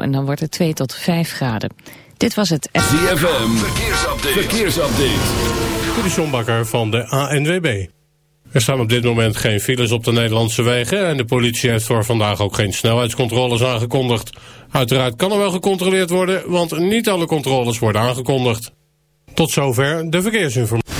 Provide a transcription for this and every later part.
sneeuw en dan wordt het 2 tot 5 graden. Dit was het... ZFM, verkeersupdate. verkeersupdate. De van de ANWB. Er staan op dit moment geen files op de Nederlandse wegen... en de politie heeft voor vandaag ook geen snelheidscontroles aangekondigd. Uiteraard kan er wel gecontroleerd worden... want niet alle controles worden aangekondigd. Tot zover de verkeersinformatie.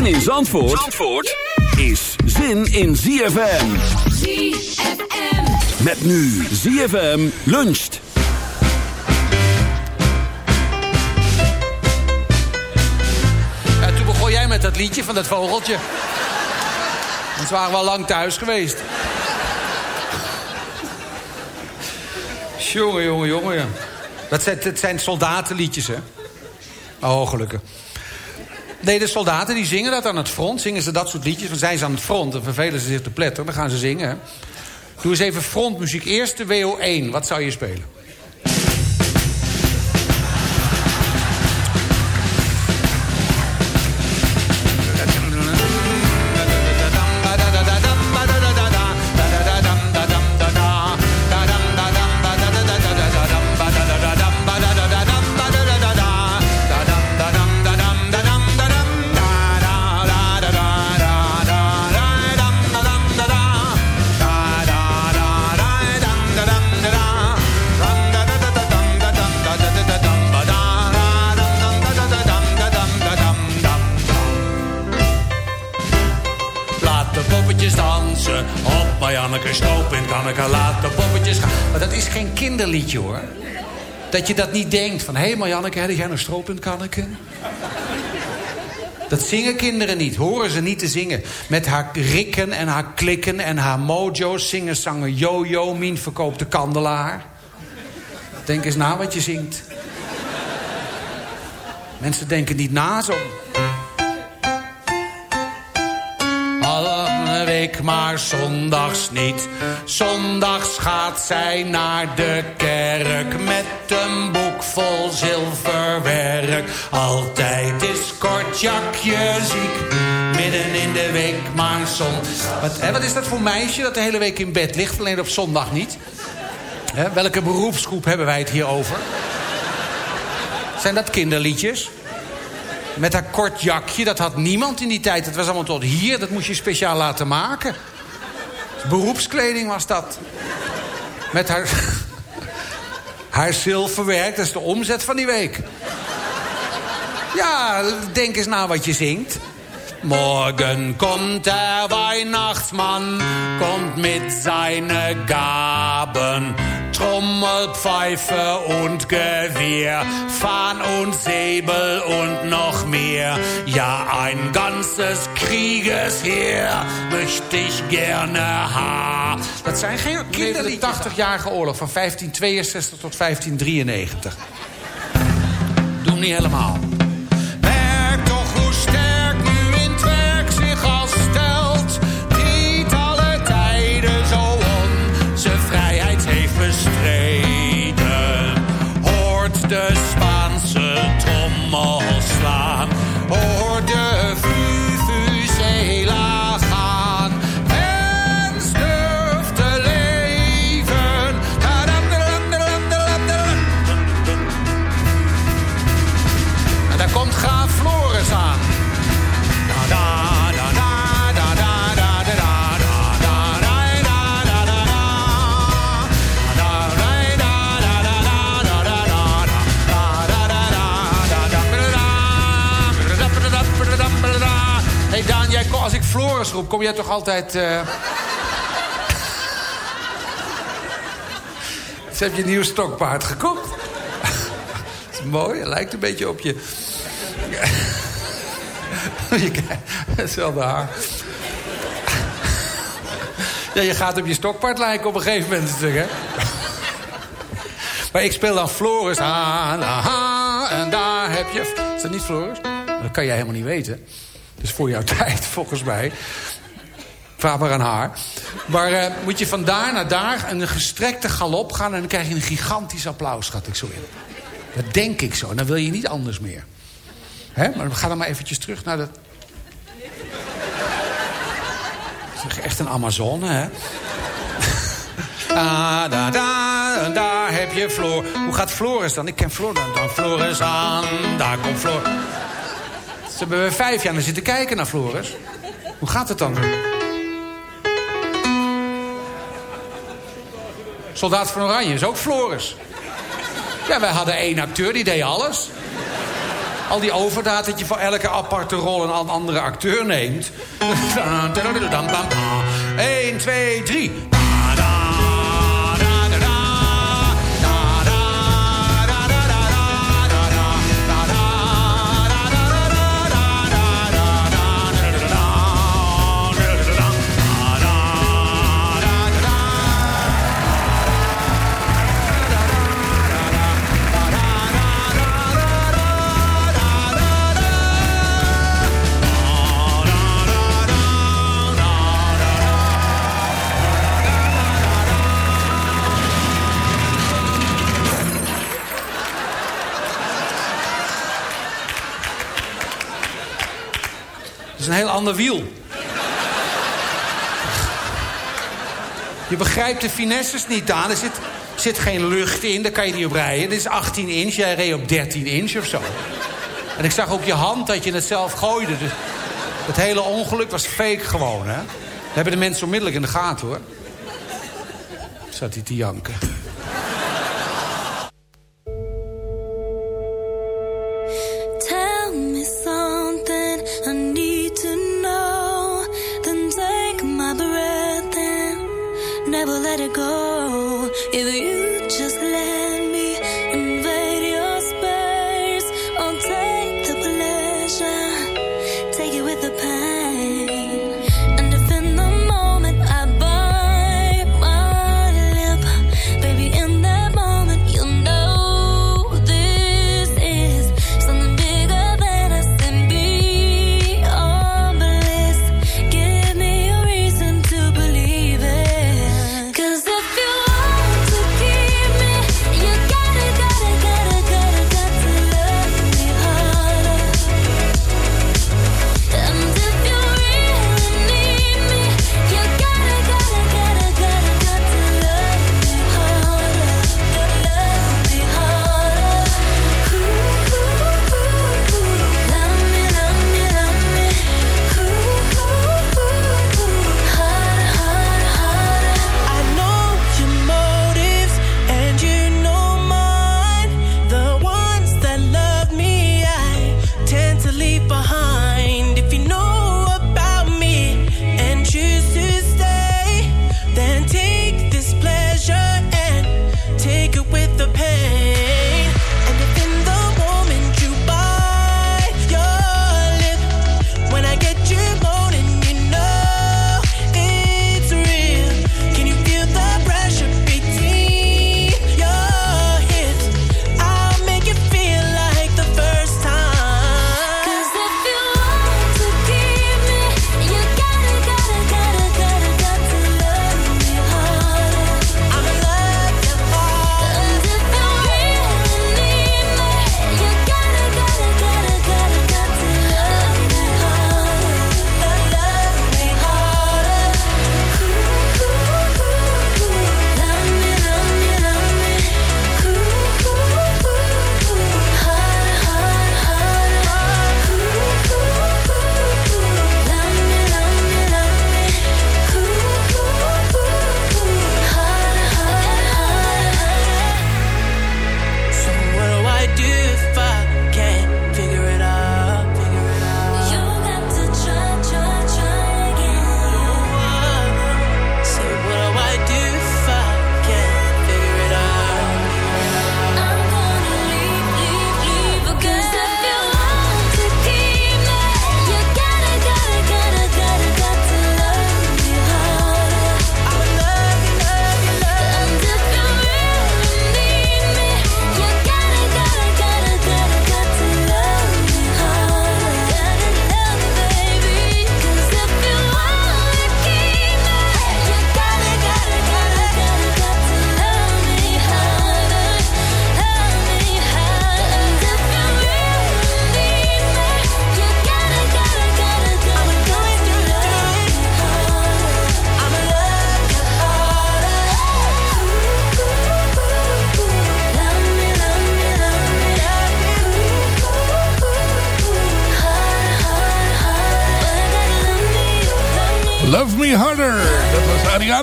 Zin in Zandvoort, Zandvoort is zin in ZFM. ZFM. Met nu ZFM luncht. Ja, toen begon jij met dat liedje van dat vogeltje. Want ze waren wel lang thuis geweest. Jongen, jongen, jongen. Ja. Dat zijn, dat zijn soldatenliedjes, hè? Oh, gelukkig. Nee, de soldaten die zingen dat aan het front. Zingen ze dat soort liedjes. Dan zijn ze aan het front en vervelen ze zich te pletteren. Dan gaan ze zingen. Doe eens even frontmuziek. Eerst de WO1. Wat zou je spelen? Dat je dat niet denkt. Van, hé hey Marianneke, heb jij nog stroop in Kanneke? Dat zingen kinderen niet. Horen ze niet te zingen. Met haar rikken en haar klikken en haar mojo's zingen zangen yo-yo. Mien verkoopt de kandelaar. Denk eens na wat je zingt. Mensen denken niet na zo. Maar zondags niet. Zondags gaat zij naar de kerk met een boek vol zilverwerk. Altijd is kortjakje ziek, midden in de week maar zon. Wat, wat is dat voor meisje dat de hele week in bed ligt, alleen op zondag niet? Hè, welke beroepsgroep hebben wij het hier over? Zijn dat kinderliedjes? Met haar kort jakje, dat had niemand in die tijd. Het was allemaal tot hier, dat moest je speciaal laten maken. Beroepskleding was dat. Met haar... Haar zilverwerk, dat is de omzet van die week. Ja, denk eens na wat je zingt. Morgen kommt der Weihnachtsmann, kommt mit seine Gaben. Trommelpfeife und Gewehr, Fahn und Säbel und noch mehr. Ja, ein ganzes Kriegesheer möchte ich gerne ha. Dat zijn geen kinderliedjes. De 80-jarige oorlog van 1562 tot 1593. Doe niet helemaal. sisters. Floris roep, kom jij toch altijd... heb je een nieuw stokpaard gekocht. Dat is mooi, lijkt een beetje op je... je hetzelfde haar. Ja, je gaat op je stokpaard lijken op een gegeven moment natuurlijk, hè? Maar ik speel dan Floris. En daar heb je... Is dat niet Floris? Dat kan jij helemaal niet weten. Dus voor jouw tijd, volgens mij. Vraag maar aan haar. Maar eh, moet je van daar naar daar een gestrekte galop gaan... en dan krijg je een gigantisch applaus, schat ik zo in. Dat denk ik zo. Dan wil je niet anders meer. Hè? Maar ga dan maar eventjes terug naar dat... Is echt een Amazone, hè? Da, da, daar heb je Floor. Hoe gaat Floris dan? Ik ken Floor dan. Dan Floris aan, daar komt Floor. Hebben we vijf jaar naar zitten kijken naar Floris. Hoe gaat het dan? Soldaat van Oranje is ook Floris. Ja, wij hadden één acteur, die deed alles. Al die overdaad dat je voor elke aparte rol een andere acteur neemt. 1, 2, 3. Een heel ander wiel. Je begrijpt de finesses niet aan. Er zit, zit geen lucht in, daar kan je niet op rijden. Dit is 18 inch, jij reed op 13 inch of zo. En ik zag ook je hand dat je het zelf gooide. Dus het hele ongeluk was fake gewoon, hè. Dat hebben de mensen onmiddellijk in de gaten, hoor. Zat hij te janken.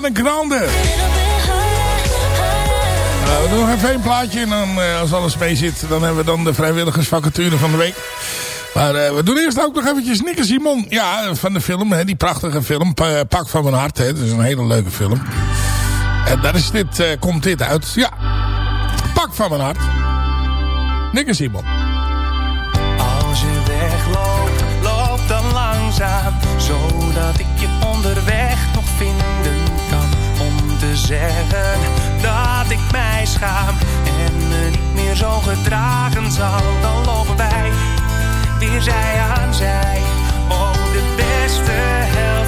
Ariana Grande. Nou, we doen nog even één plaatje en dan, eh, als alles mee zit, dan hebben we dan de vrijwilligersvacature van de week. Maar eh, we doen eerst ook nog eventjes Nikke Simon. Ja, van de film, hè, die prachtige film. Pa- Pak van mijn hart. Het is een hele leuke film. En daar is dit, eh, komt dit uit. Ja, Pak van mijn hart. Nikke Simon. Als je wegloopt, loop dan langzaam, zodat ik zeggen dat ik mij schaam en me niet meer zo gedragen zal. Dan lopen wij weer zij aan zij. Oh, de beste helft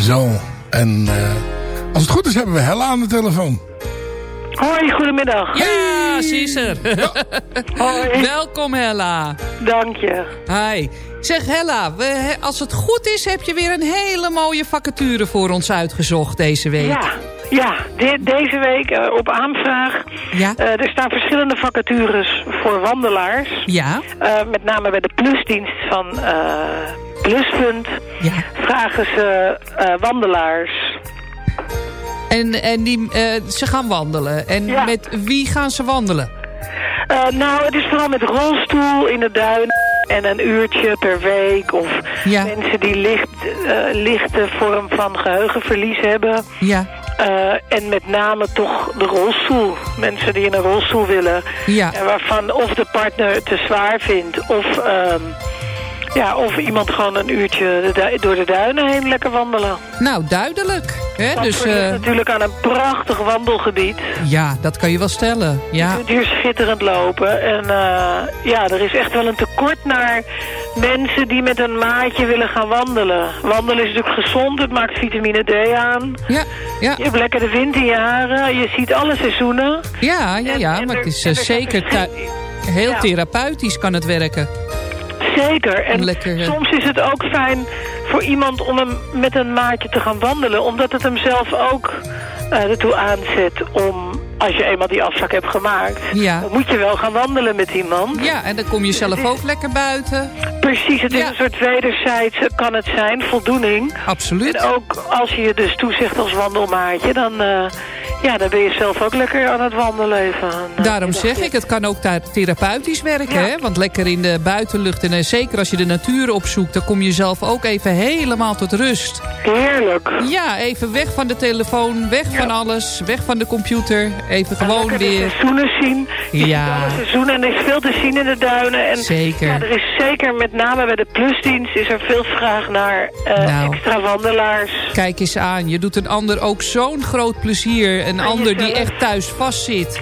Zo, en eh, als het goed is hebben we Hella aan de telefoon. Hoi, goedemiddag. Ja, ze is er. Hoi. Welkom Hella. Dank je. Hi. Zeg Hella, we, als het goed is heb je weer een hele mooie vacature voor ons uitgezocht deze week. Ja, ja de- deze week eh, op aanvraag. Ja. Eh, er staan verschillende vacatures voor wandelaars. Ja. Eh, met name bij de plusdienst van Pluspunt Ja. vragen ze wandelaars. En, en die, ze gaan wandelen. En Ja. met wie gaan ze wandelen? Nou, het is vooral met rolstoel in de duin en een uurtje per week. Of Ja. mensen die licht, lichte vorm van geheugenverlies hebben. Ja. Eh, en met name toch de rolstoel. Mensen die in een rolstoel willen. Ja. En waarvan of de partner het te zwaar vindt. Of, ehm, ja, of iemand gewoon een uurtje de door de duinen heen lekker wandelen. Nou, duidelijk. Hè? Dat Dus, eh, natuurlijk aan een prachtig wandelgebied. ja, dat kan je wel stellen. Je Ja. kunt hier schitterend lopen. En eh, ja, er is echt wel een tekort naar mensen die met een maatje willen gaan wandelen. Wandelen is natuurlijk gezond, het maakt vitamine D aan. Ja, ja. Je hebt lekker de wind in je haren, je ziet alle seizoenen. Ja, ja, ja, en maar er- het is eh, er zeker heel Ja. therapeutisch kan het werken. Zeker. En Lekker, eh. soms is het ook fijn voor iemand om hem met een maatje te gaan wandelen. Omdat het hem zelf ook eh, ertoe aanzet om, als je eenmaal die afspraak hebt gemaakt... Ja. dan moet je wel gaan wandelen met iemand. Ja, en dan kom je zelf ook lekker buiten. Precies, het is een soort wederzijds kan het zijn, voldoening. Absoluut. En ook als je je dus toezegt als wandelmaatje, dan, eh, ja, dan ben je zelf ook lekker aan het wandelen even. eh, Daarom zeg ik, het kan ook daar therapeutisch werken. Ja. Hè? Want lekker in de buitenlucht en eh, zeker als je de natuur opzoekt... dan kom je zelf ook even helemaal tot rust. Heerlijk. Ja, even weg van de telefoon, weg van alles, weg van de computer. Even gewoon Lekker de weer... seizoenen zien. Je Ja. alle seizoenen en er is veel te zien in de duinen. En Zeker. Ja, er is zeker, met name bij de plusdienst, is er veel vraag naar eh, Nou. extra wandelaars. Kijk eens aan, je doet een ander ook zo'n groot plezier. Een En ander die echt thuis vastzit.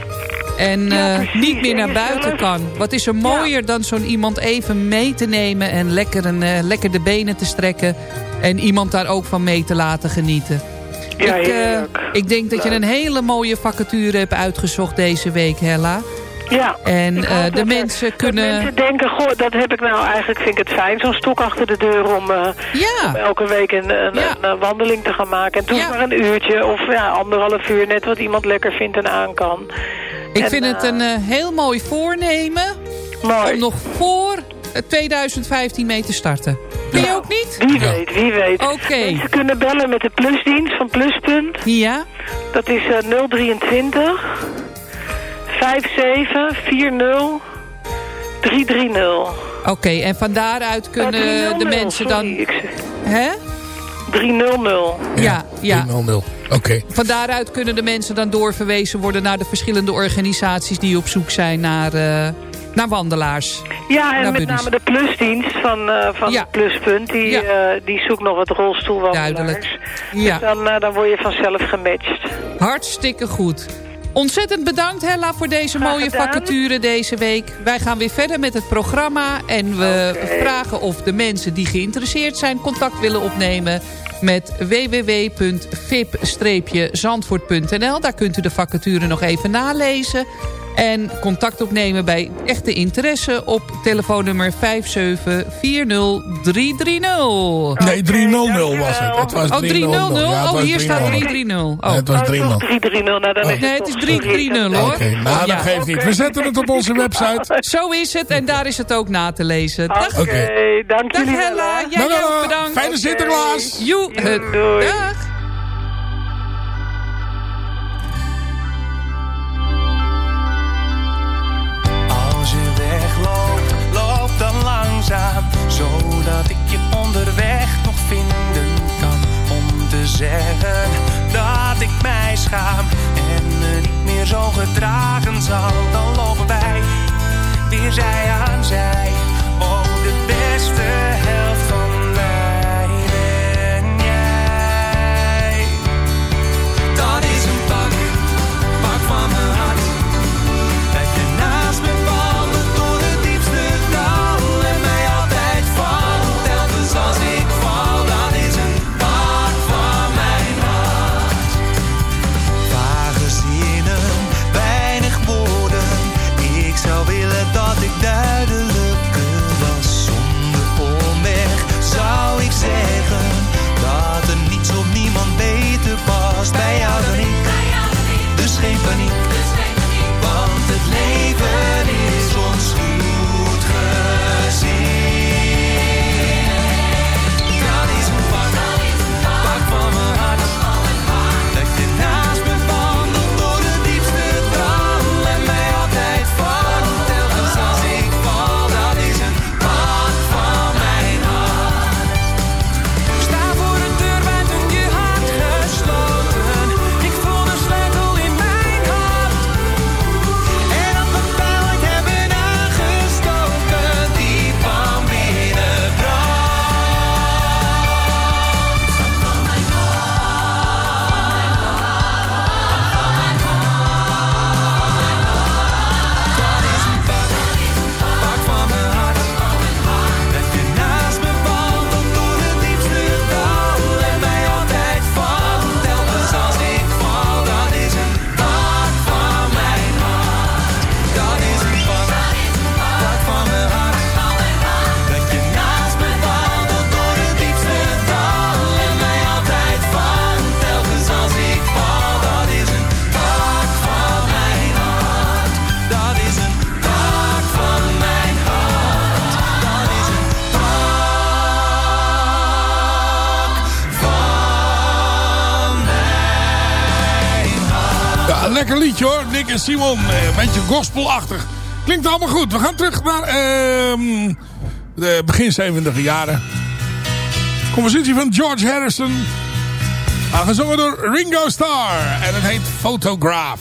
En Ja, eh, niet meer naar buiten kan. Wat is er mooier dan zo'n iemand even mee te nemen... en lekker, een, eh, lekker de benen te strekken... en iemand daar ook van mee te laten genieten. Ja, ik, eh, ik denk dat je een hele mooie vacature hebt uitgezocht deze week, Hella. Ja. En eh, de dat er- mensen dat kunnen... mensen denken, goh, dat heb ik nou eigenlijk, vind ik het fijn, zo'n stok achter de deur om, eh, Ja. om elke week een, een, Ja. een, wandeling te gaan maken. En toen Ja. maar een uurtje of ja, anderhalf uur, net wat iemand lekker vindt en aan kan. Ik En, vind het eh, een heel mooi voornemen... Mooi. om nog voor eh, 2015 mee te starten. Ben je ook niet? Wie weet, wie weet. Oké. Mensen kunnen bellen met de plusdienst van Pluspunt. Ja? Dat is eh 023 5740 330. Oké, en van daaruit kunnen Eh, de 300, mensen dan... sorry, ik zeg- Hè? 300. Ja, ja. 300. Oké. Van daaruit kunnen de mensen dan doorverwezen worden... naar de verschillende organisaties die op zoek zijn naar, eh, naar wandelaars. Ja, en naar met buddies. name de plusdienst van, eh, van Ja. Pluspunt, die, Ja. eh, die zoekt nog wat rolstoelwandelaars. Duidelijk. Ja. Dus dan, dan word je vanzelf gematcht. Hartstikke goed. Ontzettend bedankt Hella voor deze Graag mooie gedaan. vacature deze week. Wij gaan weer verder met het programma. En we vragen of de mensen die geïnteresseerd zijn... contact willen opnemen met www.vip-zandvoort.nl. Daar kunt u de vacature nog even nalezen. En contact opnemen bij echte interesse op telefoonnummer 5740330. Nee, 300 was het. Het was Oh, 300? Ja, oh, hier staat 300. 330. Oh. Nee, het was 300. 330, nou dan is Nee, het is toch 330 hoor. Oké, nou dat geeft niet. We zetten het op onze website. Zo is het en daar is het ook na te lezen. Dag, Oké, dank dag jullie wel, Hella. Jij Dag, ook bedankt. Fijne Sinterklaas. Joe. Doei, doei. Dag. Zodat ik je onderweg nog vinden kan. Om te zeggen dat ik mij schaam en me niet meer zo gedragen zal. Dan lopen wij weer zij aan zij. Oh, de beste helft en Simon. eh, Een beetje gospelachtig. Klinkt allemaal goed. We gaan terug naar ehm, de begin 70 jaren. Compositie van George Harrison. Aangezongen door Ringo Starr. En het heet Photograph.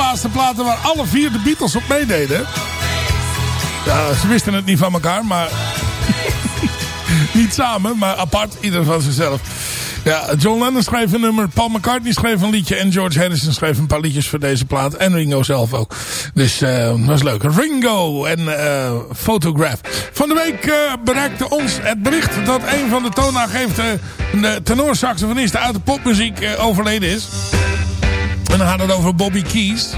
Allerlaatste platen waar alle vier de Beatles op meededen. Ja, ze wisten het niet van elkaar, maar... niet samen, maar apart, ieder van zichzelf. Ja, John Lennon schreef een nummer, Paul McCartney schreef een liedje... en George Harrison schreef een paar liedjes voor deze plaat. En Ringo zelf ook. Dus dat was leuk. Ringo en uh, Photograph. Van de week uh, bereikte ons het bericht dat een van de toonaangevende tenorsaxofonisten uit de popmuziek overleden is. En dan gaat het over Bobby Keys.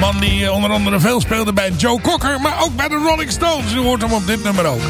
Man die onder andere veel speelde bij Joe Cocker, maar ook bij de Rolling Stones. U hoort hem op dit nummer ook.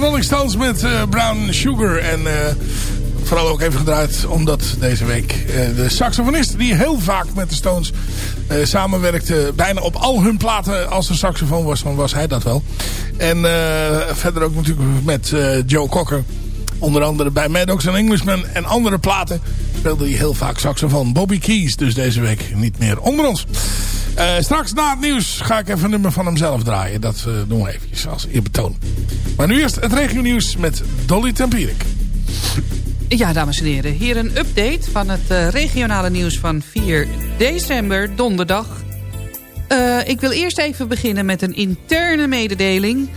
De Rolling Stones met uh, Brown Sugar. En uh, vooral ook even gedraaid omdat deze week uh, de saxofonist die heel vaak met de Stones samenwerkte. Bijna op al hun platen als er saxofoon was, dan was hij dat wel. En verder ook natuurlijk met Joe Cocker. Onder andere bij Maddox en Englishman en andere platen speelde hij heel vaak saxofoon. Bobby Keys dus deze week niet meer onder ons. Uh, straks na het nieuws ga ik even een nummer van hem zelf draaien. Dat uh, doen we eventjes als eerbetoon. Maar nu eerst het regio nieuws met Dolly Tempierik. Ja, dames en heren. Hier een update van het uh, regionale nieuws van 4 december, donderdag. ik wil eerst even beginnen met een interne mededeling.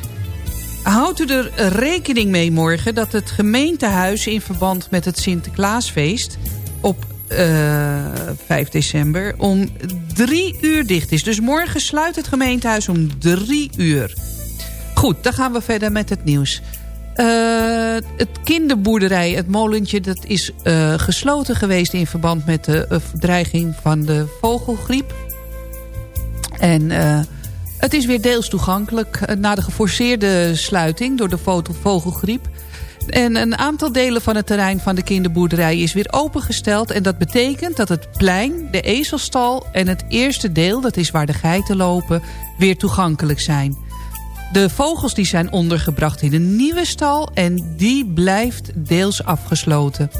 Houdt u er rekening mee morgen dat het gemeentehuis... in verband met het Sinterklaasfeest op uh, 5 december om drie uur dicht is. Dus morgen sluit het gemeentehuis om drie uur. Goed, dan gaan we verder met het nieuws. Uh, het kinderboerderij, het molentje, dat is uh, gesloten geweest... in verband met de dreiging van de vogelgriep. En het is weer deels toegankelijk... na de geforceerde sluiting door de vogelgriep... En een aantal delen van het terrein van de kinderboerderij is weer opengesteld. En dat betekent dat het plein, de ezelstal en het eerste deel... dat is waar de geiten lopen, weer toegankelijk zijn. De vogels die zijn ondergebracht in een nieuwe stal... en die blijft deels afgesloten.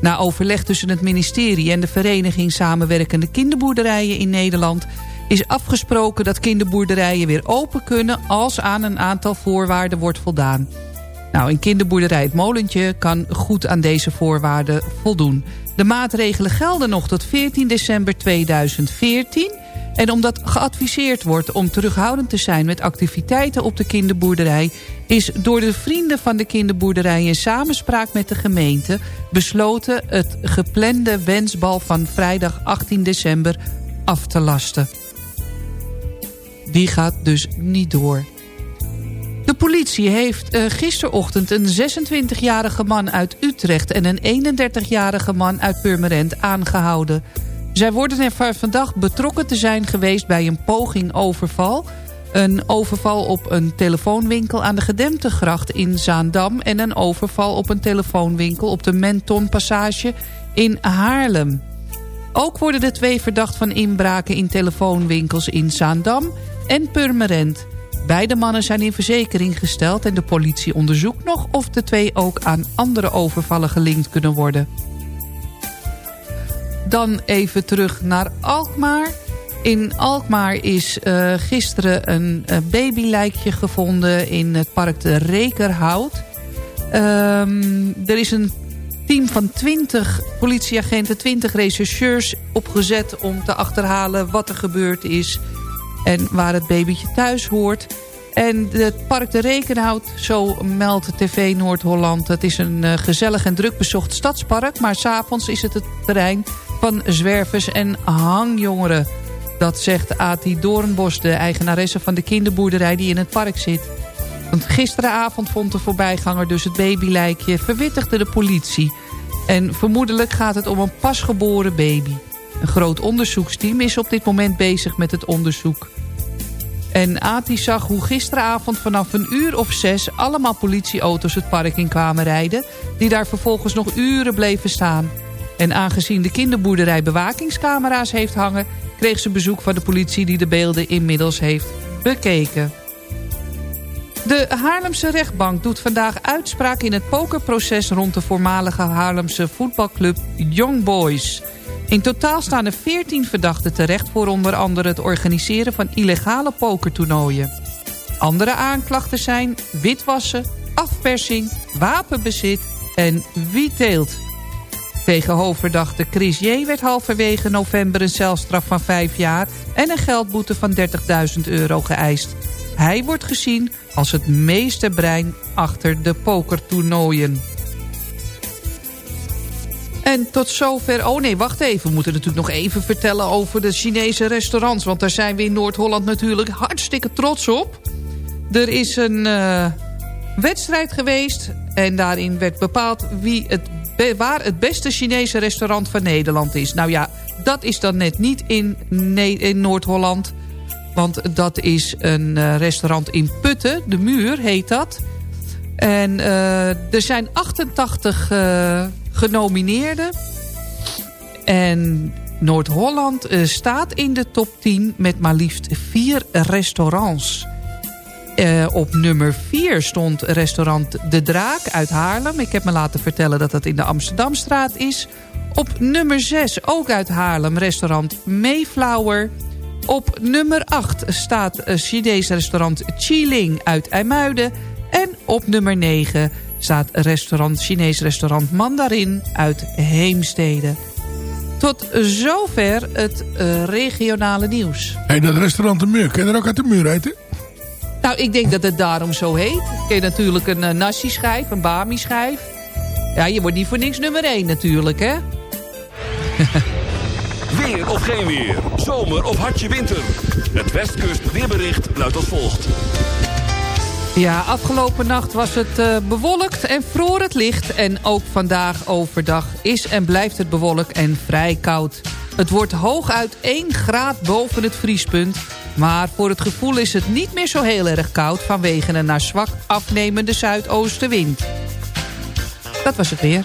Na overleg tussen het ministerie en de vereniging Samenwerkende Kinderboerderijen in Nederland... is afgesproken dat kinderboerderijen weer open kunnen... als aan een aantal voorwaarden wordt voldaan. Nou, in kinderboerderij Het Molentje kan goed aan deze voorwaarden voldoen. De maatregelen gelden nog tot 14 december 2014... En omdat geadviseerd wordt om terughoudend te zijn met activiteiten op de kinderboerderij... is door de vrienden van de kinderboerderij in samenspraak met de gemeente... besloten het geplande wensbal van vrijdag 18 december af te lasten. Die gaat dus niet door. De politie heeft uh, gisterochtend een 26-jarige man uit Utrecht... en een 31-jarige man uit Purmerend aangehouden. Zij worden er vandaag betrokken te zijn geweest bij een poging overval... een overval op een telefoonwinkel aan de Gedemptegracht in Zaandam... en een overval op een telefoonwinkel op de Mentonpassage in Haarlem. Ook worden de twee verdacht van inbraken in telefoonwinkels in Zaandam en Purmerend... Beide mannen zijn in verzekering gesteld en de politie onderzoekt nog of de twee ook aan andere overvallen gelinkt kunnen worden. Dan even terug naar Alkmaar. In Alkmaar is uh, gisteren een uh, babylijkje gevonden in het park de Rekerhout. Um, er is een team van 20 politieagenten, 20 rechercheurs opgezet... om te achterhalen wat er gebeurd is en waar het babytje thuis hoort. En het Park de Rekenhout, zo meldt TV Noord-Holland... het is een uh, gezellig en druk bezocht stadspark... maar s'avonds is het het terrein van zwervers en hangjongeren. Dat zegt Ati Doornbos, de eigenaresse van de kinderboerderij die in het park zit. Want gisteravond vond de voorbijganger dus het babylijkje... verwittigde de politie. En vermoedelijk gaat het om een pasgeboren baby. Een groot onderzoeksteam is op dit moment bezig met het onderzoek. En Ati zag hoe gisteravond vanaf een uur of zes... allemaal politieauto's het park in kwamen rijden... die daar vervolgens nog uren bleven staan. En aangezien de kinderboerderij bewakingscamera's heeft hangen... kreeg ze bezoek van de politie die de beelden inmiddels heeft bekeken. De Haarlemse rechtbank doet vandaag uitspraak in het pokerproces... rond de voormalige Haarlemse voetbalclub Young Boys... In totaal staan er 14 verdachten terecht voor onder andere het organiseren van illegale pokertoernooien. Andere aanklachten zijn witwassen, afpersing, wapenbezit en wietteelt. Tegen hoofdverdachte Chris J. werd halverwege november een celstraf van 5 jaar... en een geldboete van 30.000 euro geëist. Hij wordt gezien als het meeste brein achter de pokertoernooien. En tot zover... Oh nee, wacht even. We moeten natuurlijk nog even vertellen over de Chinese restaurants. Want daar zijn we in Noord-Holland natuurlijk hartstikke trots op. Er is een uh, wedstrijd geweest. En daarin werd bepaald wie het waar het beste Chinese restaurant van Nederland is. Nou ja, dat is dan net niet in, in Noord-Holland. Want dat is een uh, restaurant in Putten. De Muur heet dat. En uh, er zijn 88 uh, genomineerden. En Noord-Holland uh, staat in de top 10 met maar liefst vier restaurants. Op nummer 4 stond restaurant De Draak uit Haarlem. Ik heb me laten vertellen dat dat in de Amsterdamstraat is. Op nummer 6, ook uit Haarlem, restaurant Mayflower. Op nummer 8 staat Chinees restaurant Chiling uit IJmuiden. En op nummer 9 staat restaurant, Chinees restaurant Mandarin uit Heemstede. Tot zover het uh, regionale nieuws. Hé, hey, dat restaurant De Muur, kun je er ook uit de muur eten? Nou, ik denk dat het daarom zo heet. Ken je natuurlijk een uh, nasi-schijf, een bami-schijf. Ja, je wordt niet voor niks nummer 1 natuurlijk, hè? weer of geen weer. Zomer of hartje winter. Het Westkust weerbericht luidt als volgt. Ja, afgelopen nacht was het uh, bewolkt en vroor het licht. En ook vandaag overdag is en blijft het bewolkt en vrij koud. Het wordt hooguit 1 graad boven het vriespunt. Maar voor het gevoel is het niet meer zo heel erg koud... vanwege een naar zwak afnemende zuidoostenwind. Dat was het weer.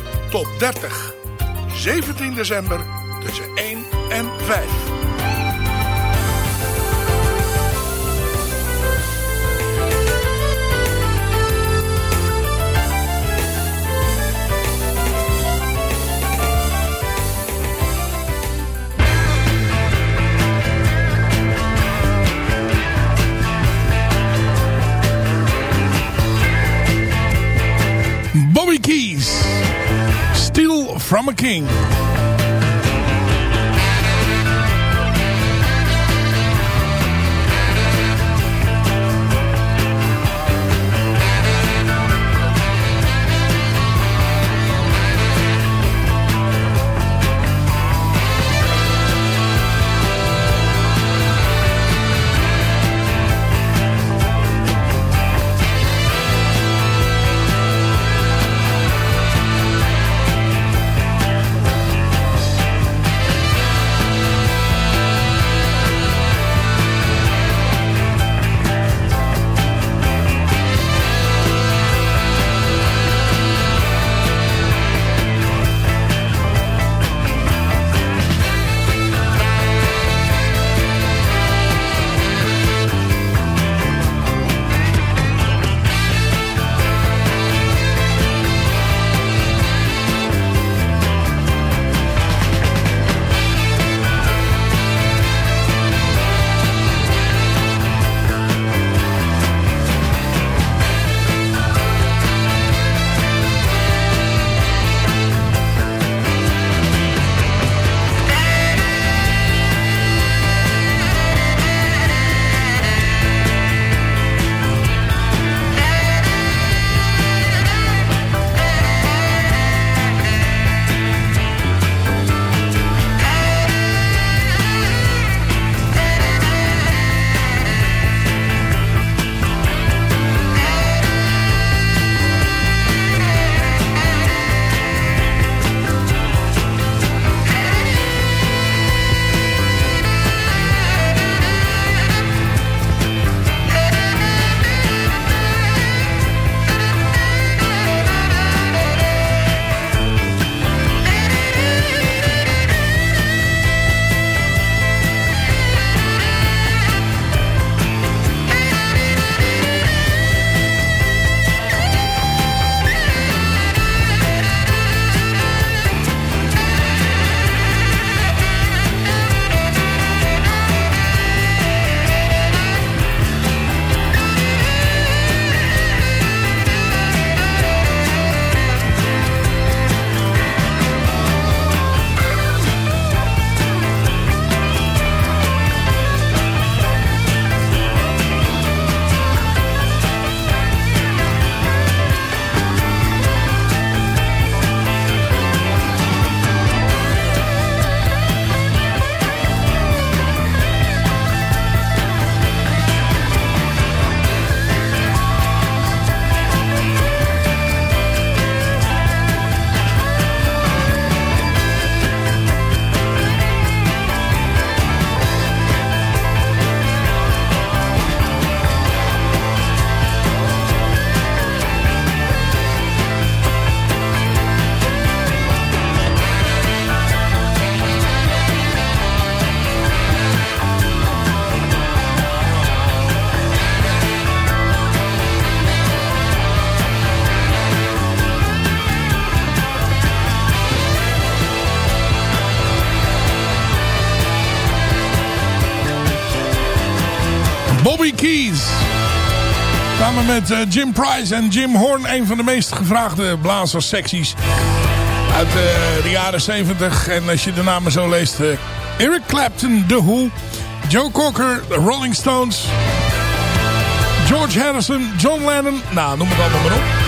top 30. 17 december tussen 1 en 5. Steal from a King. Bobby Keys. Samen met eh, Jim Price en Jim Horn. Een van de meest gevraagde blazerssecties uit eh, de jaren 70. En als je de namen zo leest. eh, Eric Clapton, The Who. Joe Cocker, The Rolling Stones. George Harrison, John Lennon. Nou, noem het allemaal maar op.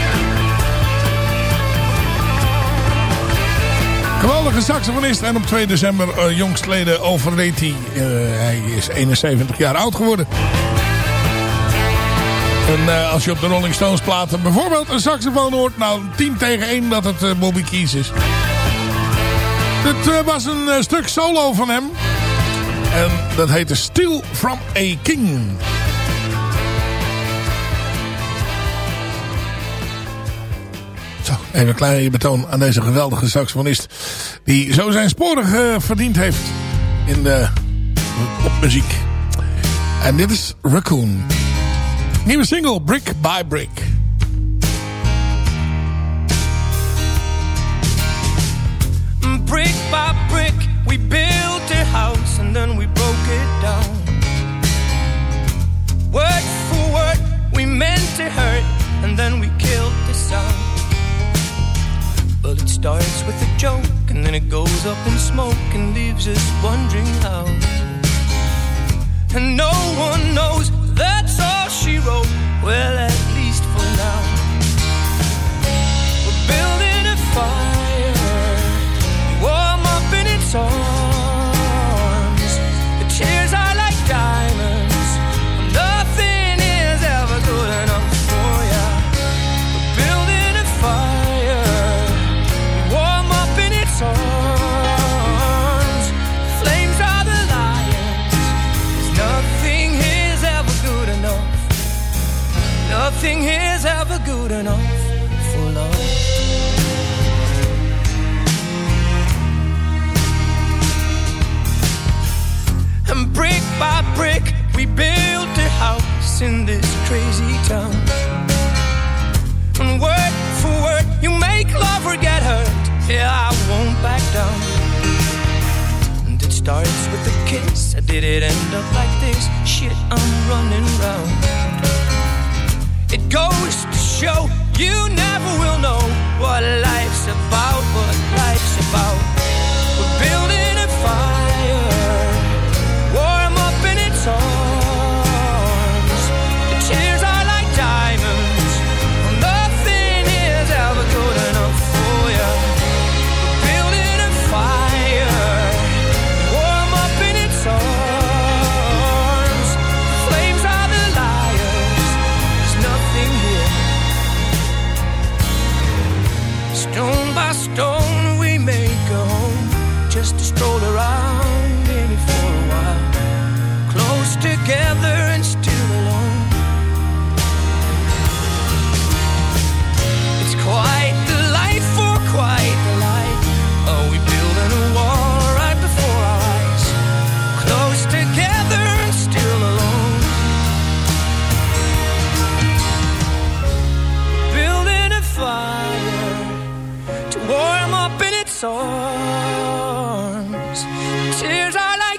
Geweldige saxofonist. En op 2 december uh, jongstleden overleed hij. Uh, hij is 71 jaar oud geworden. En uh, als je op de Rolling Stones platen bijvoorbeeld een saxofoon hoort. Nou, 10 tegen 1 dat het Bobby Keys is. Dit was een stuk solo van hem. En dat heette Still from a King. Even een klein betoon aan deze geweldige saxofonist. Die zo zijn sporen uh, verdiend heeft in de popmuziek. En dit is Raccoon. Nieuwe single, Brick by Brick. Brick by brick, we built a house and then we broke it down. Word for word, we meant to hurt and then we killed the sound. Well, it starts with a joke and then it goes up in smoke and leaves us wondering how. And no one knows that's all she wrote. Well, at least for now. We're building a fire, warm up in its arms.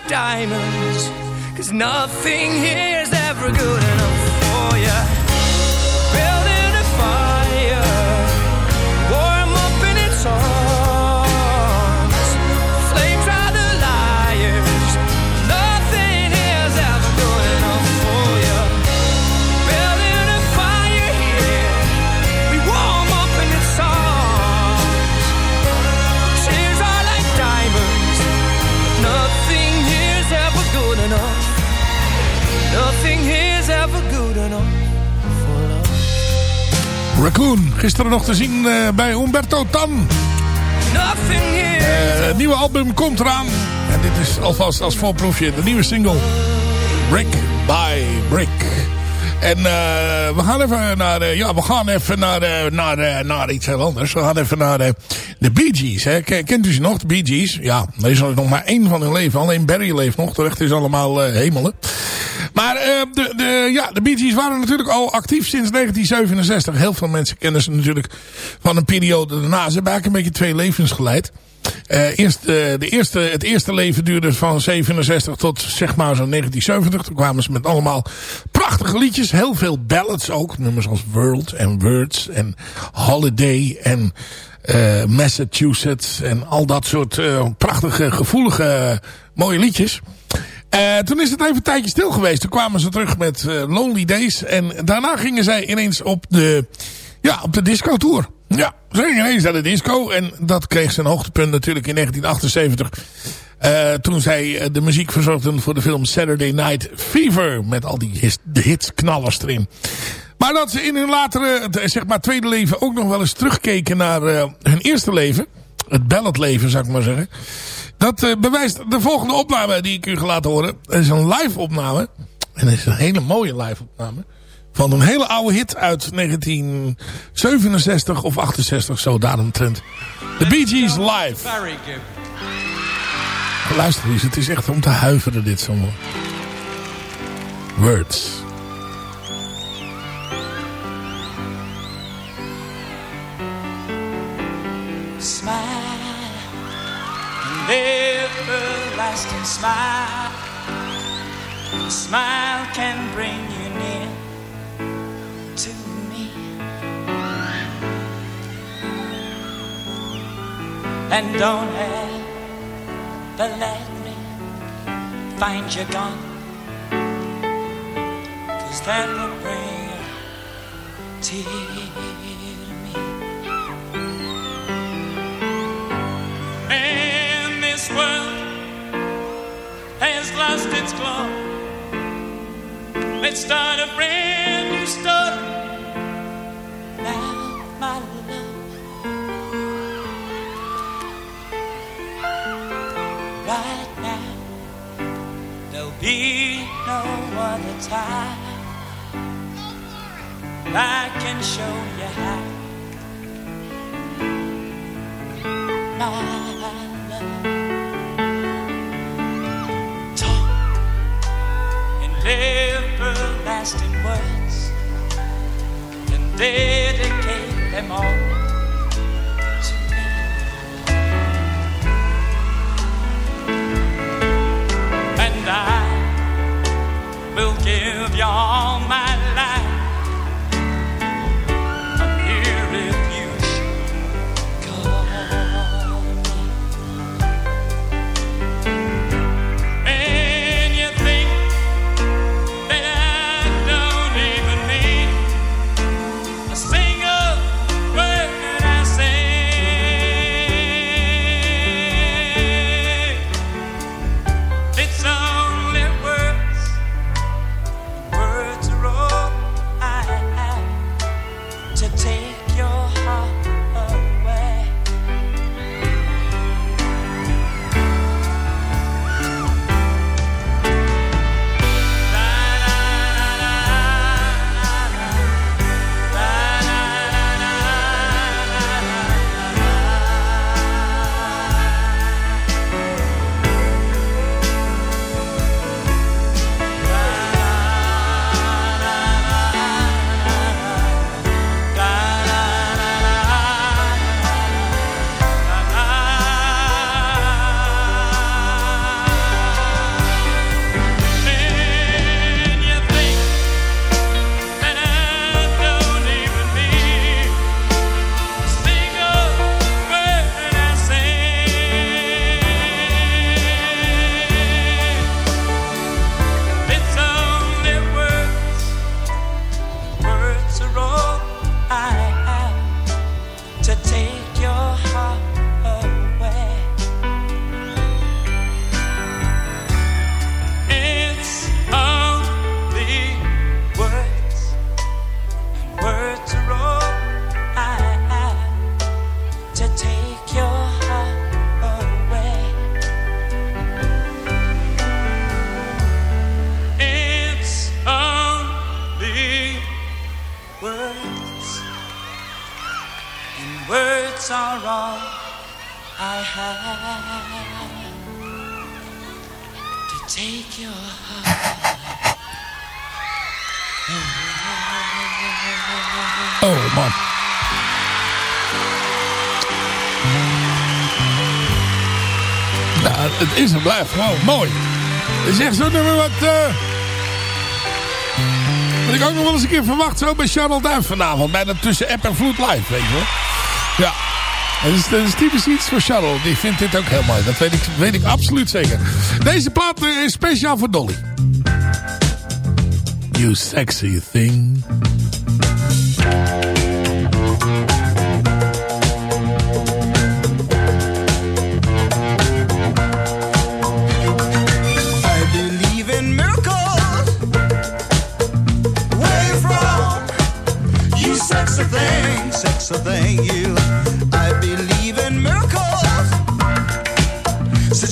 Diamonds, cause nothing here is ever good enough for you. Raccoon, gisteren nog te zien uh, bij Umberto Tan. Nothing here. Uh, het nieuwe album komt eraan. En dit is alvast als voorproefje de nieuwe single. Brick by Brick. En uh, we gaan even naar, ja, we gaan even naar, naar, naar iets heel anders. We gaan even naar de Bee Gees. Hè. Kent u ze nog, de Bee Gees? Ja, er is nog maar één van hun leven. Alleen Barry leeft nog. De rest is allemaal hemelen. Maar uh, de, de, ja, de Bee Gees waren natuurlijk al actief sinds 1967. Heel veel mensen kennen ze natuurlijk van een periode daarna. Ze hebben eigenlijk een beetje twee levens geleid. Eh, eerst, eh, de eerste, het eerste leven duurde van 67 tot zeg maar zo'n 1970. Toen kwamen ze met allemaal prachtige liedjes. Heel veel ballads ook. Nummers als World en Words en Holiday en eh, Massachusetts. En al dat soort eh, prachtige, gevoelige, mooie liedjes. Eh, toen is het even een tijdje stil geweest. Toen kwamen ze terug met eh, Lonely Days. En daarna gingen zij ineens op de, ja, op de disco tour. Ja, ze gingen ineens naar de disco. En dat kreeg zijn hoogtepunt natuurlijk in 1978. Eh, toen zij de muziek verzorgden voor de film Saturday Night Fever. Met al die hits, de hits knallers erin. Maar dat ze in hun latere, zeg maar tweede leven ook nog wel eens terugkeken naar hun eerste leven. Het balladleven zou ik maar zeggen. Dat eh, bewijst de volgende opname die ik u ga laten horen. Het is een live opname. En het is een hele mooie live opname. Van een hele oude hit uit 1967 of 68, zo daaromtrent. The Bee Gees live. Luister eens, het is echt om te huiveren dit zo mooi. Words. Smile, everlasting smile. A smile can bring you near to me. And don't ever let me find you gone. Cause that will bring a tear this world has lost its glow. Let's start a brand new story. Now, my love. Right now, there'll be no other time. I can show you how. My love. Everlasting words and dedicate them all Oh man. Nou, het is en blijft gewoon mooi. Het is echt zo'n nummer wat... Eh, wat ik ook nog wel eens een keer verwacht zo bij Charles Duif vanavond. Bijna tussen app en vloed live, weet je wel. Ja. Dat is, typisch iets voor Charles. Die vindt dit ook heel mooi. Dat weet ik, weet ik absoluut zeker. Deze plaat eh, is speciaal voor Dolly. You sexy thing.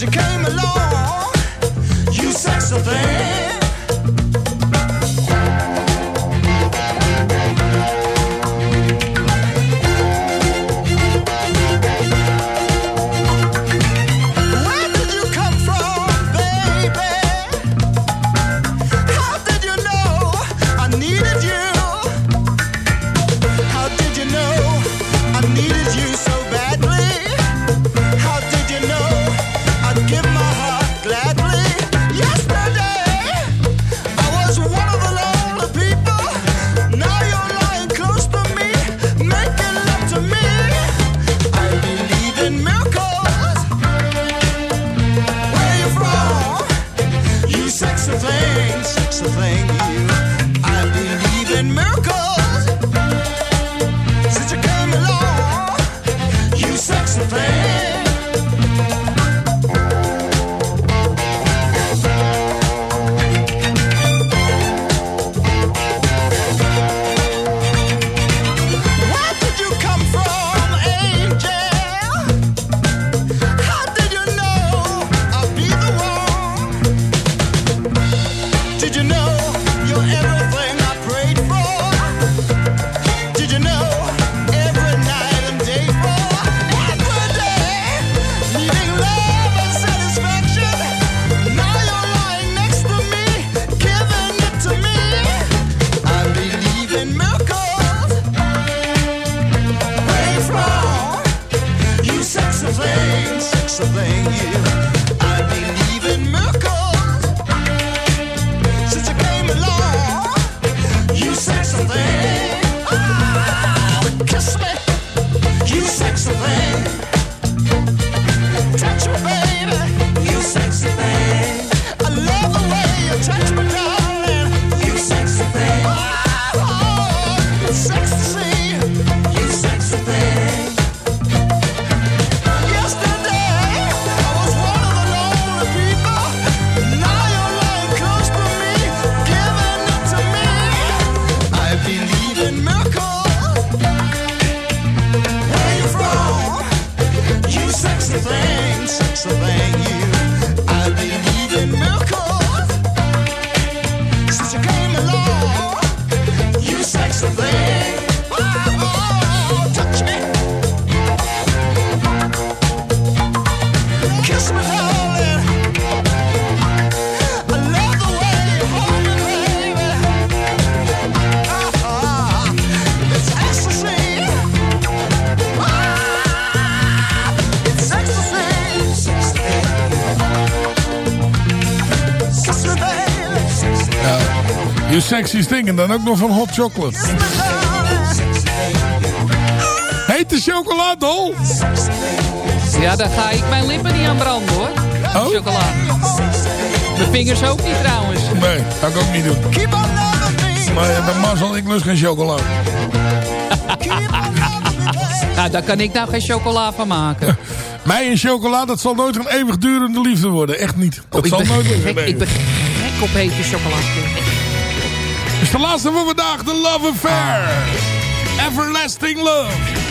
you came along. En dan ook nog van hot chocolate. Hete chocolade, hol! Ja, daar ga ik mijn lippen niet aan branden, hoor. Oh? Chocolade. Mijn vingers ook niet, trouwens. Nee, dat kan ik ook niet doen. Maar ja, dat mazzel, ik lust geen chocolade. nou, daar kan ik nou geen chocolade van maken. Mij en chocolade, dat zal nooit een eeuwigdurende liefde worden. Echt niet. Oh, dat zal nooit Ik ben gek op hete chocolade is de laatste van vandaag, The Love Affair. Everlasting Love.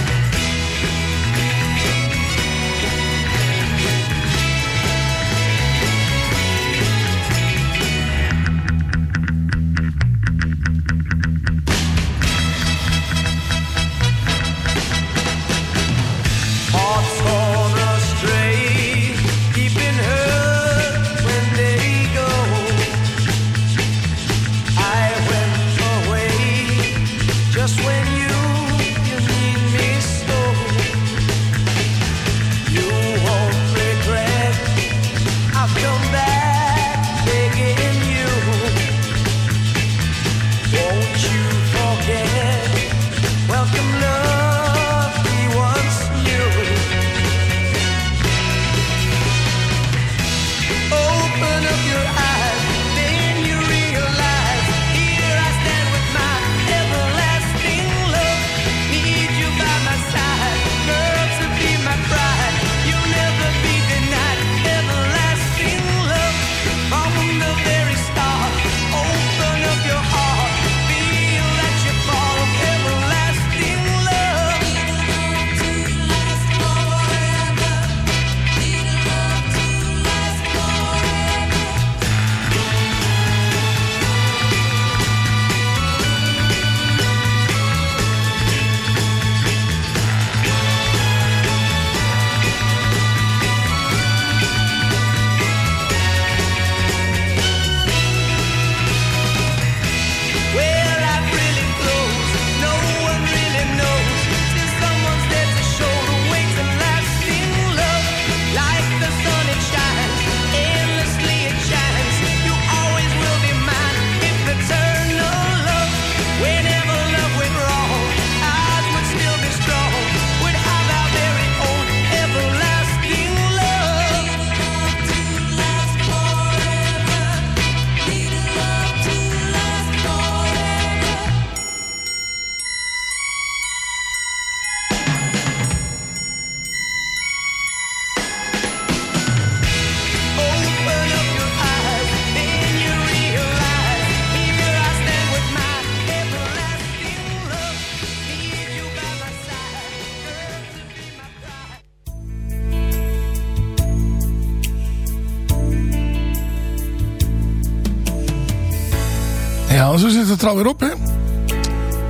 Nou, zo zit het er alweer op, hè? We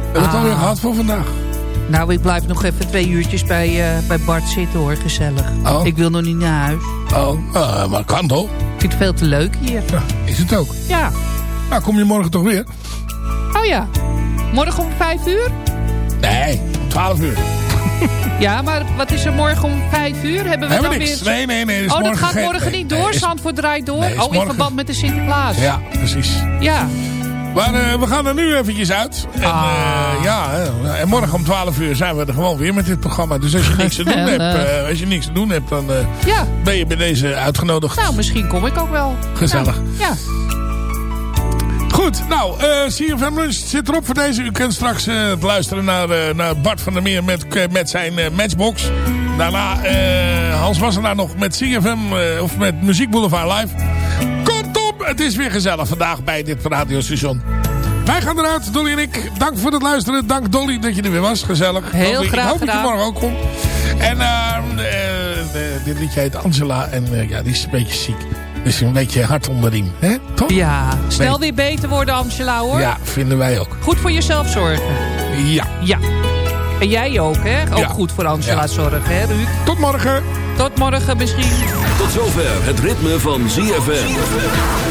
hebben het Ah. alweer gehad voor vandaag. Nou, ik blijf nog even twee uurtjes bij, eh, bij Bart zitten hoor, gezellig. Oh. Ik wil nog niet naar huis. Oh, eh, maar kan toch? Ik vind het veel te leuk hier. Ja, is het ook. Ja. Nou, kom je morgen toch weer? Oh ja. Morgen om vijf uur? Nee, om 12 uur. Ja, maar wat is er morgen om vijf uur? Hebben we Hebben dan niks. weer... Nee, nee, nee. is oh, dat gaat morgen nee, niet nee, door? is- Zandvoort draait door? Nee, oh, in morgen- verband met de Sinterklaas? Ja, precies. Ja. Maar eh, we gaan er nu eventjes uit. En, Ah. eh, ja, en morgen om 12 uur zijn we er gewoon weer met dit programma. Dus als je niks te doen hebt, eh, als je niks te doen hebt dan Ja. ben je bij deze uitgenodigd. Nou, misschien kom ik ook wel. Gezellig. Nou, ja. Goed, nou, eh CFM Lunch zit erop voor deze. U kunt straks eh, luisteren naar, naar Bart van der Meer met, met zijn Matchbox. Daarna Hans Wassenaar nog met CFM of met Muziek Boulevard Live. Het is weer gezellig vandaag bij dit radiostation. Wij gaan eruit, Dolly en ik. Dank voor het luisteren. Dank Dolly dat je er weer was. Gezellig. Heel Dolly, graag Ik hoop dat je morgen ook komt. En eh, eh, eh, dit liedje heet Angela. En eh, ja, die is een beetje ziek. Dus een beetje hard onder de riem. Hè? Toch? Ja. Snel Nee. weer beter worden, Angela, hoor. Ja, vinden wij ook. Goed voor jezelf zorgen. Ja. Ja. En jij ook, hè? Ook Ja. goed voor Angela Ja. zorgen, hè, Ruud? Tot morgen. Tot morgen misschien. Tot zover het ritme van ZFM.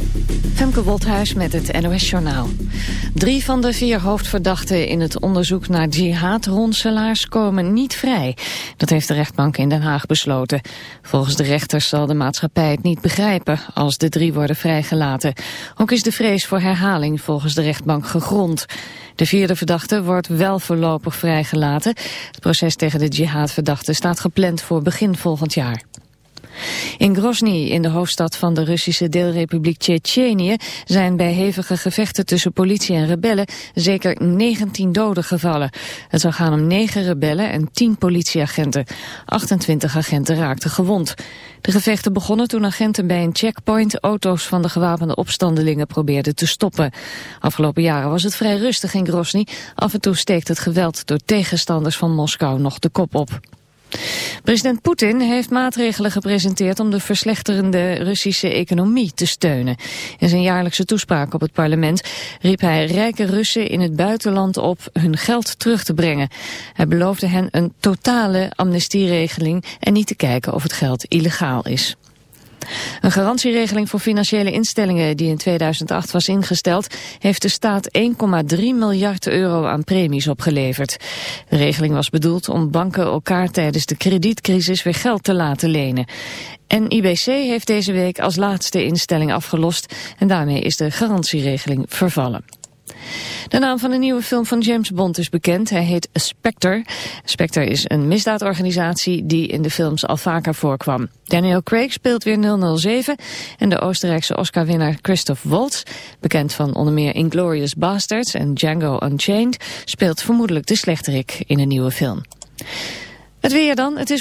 Femke Wolthuis met het NOS-journaal. Drie van de vier hoofdverdachten in het onderzoek naar jihad-ronselaars komen niet vrij. Dat heeft de rechtbank in Den Haag besloten. Volgens de rechters zal de maatschappij het niet begrijpen als de drie worden vrijgelaten. Ook is de vrees voor herhaling volgens de rechtbank gegrond. De vierde verdachte wordt wel voorlopig vrijgelaten. Het proces tegen de jihad-verdachte staat gepland voor begin volgend jaar. In Grozny, in de hoofdstad van de Russische deelrepubliek Tsjetsjenië, zijn bij hevige gevechten tussen politie en rebellen zeker 19 doden gevallen. Het zou gaan om 9 rebellen en 10 politieagenten. 28 agenten raakten gewond. De gevechten begonnen toen agenten bij een checkpoint auto's van de gewapende opstandelingen probeerden te stoppen. Afgelopen jaren was het vrij rustig in Grozny. Af en toe steekt het geweld door tegenstanders van Moskou nog de kop op. President Poetin heeft maatregelen gepresenteerd om de verslechterende Russische economie te steunen. In zijn jaarlijkse toespraak op het parlement riep hij rijke Russen in het buitenland op hun geld terug te brengen. Hij beloofde hen een totale amnestieregeling en niet te kijken of het geld illegaal is. Een garantieregeling voor financiële instellingen die in 2008 was ingesteld, heeft de staat 1,3 miljard euro aan premies opgeleverd. De regeling was bedoeld om banken elkaar tijdens de kredietcrisis weer geld te laten lenen. En IBC heeft deze week als laatste instelling afgelost en daarmee is de garantieregeling vervallen. De naam van de nieuwe film van James Bond is bekend. Hij heet Spectre. Spectre is een misdaadorganisatie die in de films al vaker voorkwam. Daniel Craig speelt weer 007 en de Oostenrijkse Oscar-winnaar Christoph Waltz, bekend van onder meer Inglourious Basterds en Django Unchained, speelt vermoedelijk de slechterik in een nieuwe film. Het weer dan, het is